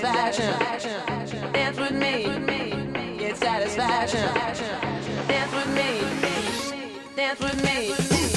satisfaction. Dance with me. Get satisfaction. Dance with me. Dance with me.